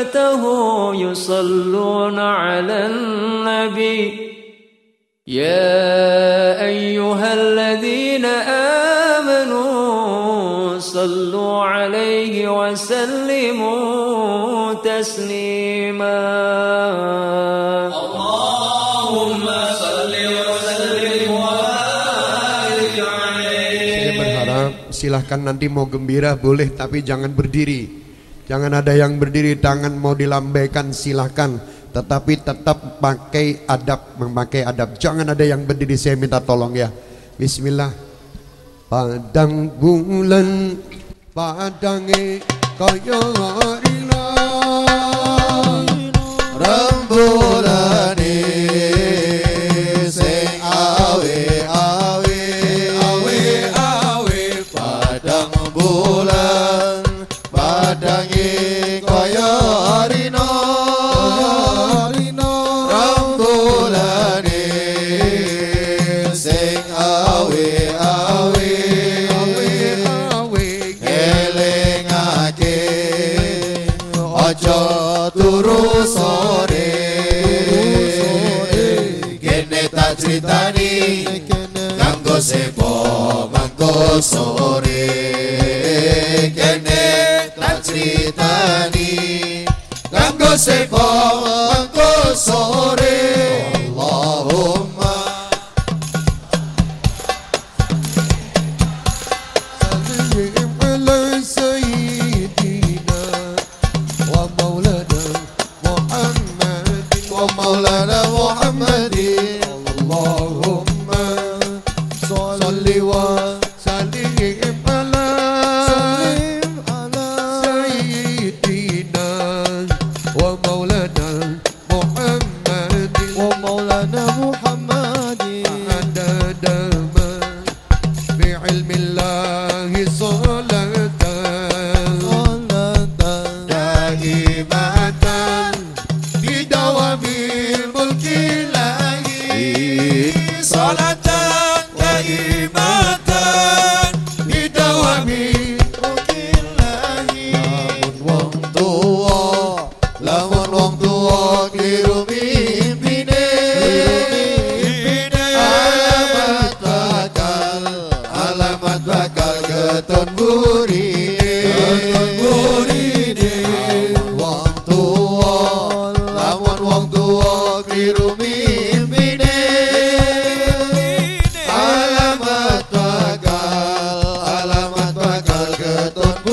وخليفته يصلون على النبي يا أيها الذين آمنوا صلوا عليه وسلموا تسليما اللهم صل وسلم وبارك عليه silahkan nanti mau gembira boleh tapi jangan berdiri Jangan ada yang berdiri tangan mau dilambaikan silahkan. Tetapi tetap pakai adab Memakai adab. Jangan ada yang berdiri saya minta tolong ya. Bismillah. Padang bulan padang koyo sepo mangko sore kene tak critani kanggo sepo mangko sore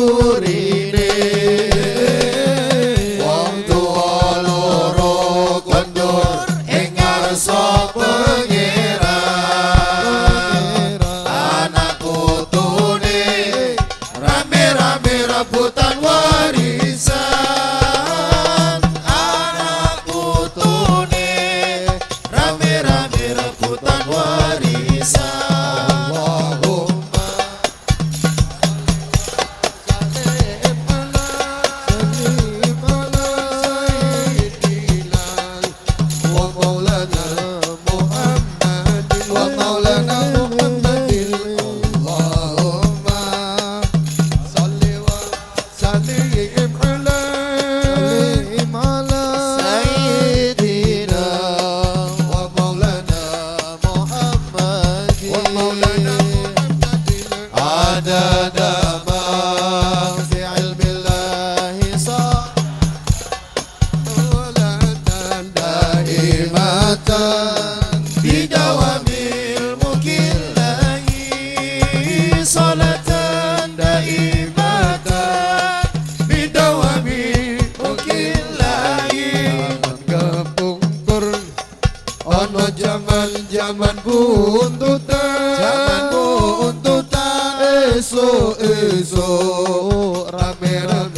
chorei.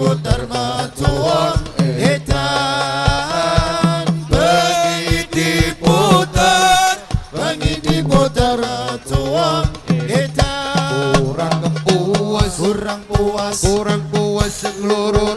putar matuang hitam, bagi diputar bagi diputar tuang hitam. Kurang puas Kurang puas. Kurang puas seluruh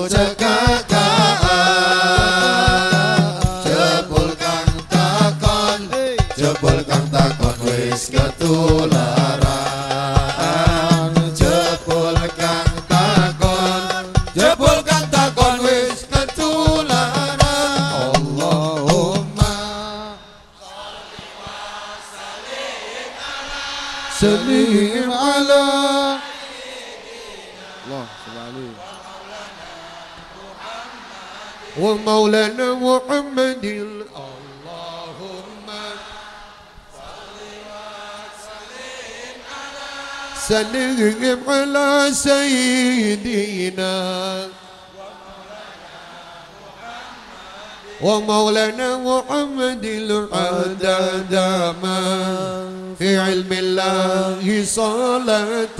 Allah selalu ومولانا محمد اللهم سلم على سيدنا. ومولانا محمد العدد ما في علم الله صلاة.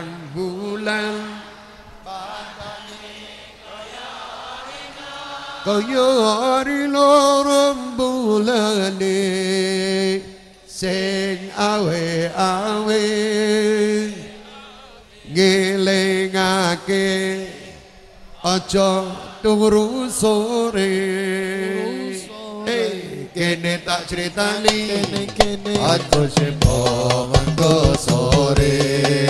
padang bulan. Kaya hari lorong bulane sing awe-awe. Ngelingake aja turu sore. Eh kene tak critani. Kene aja sepo mengko sore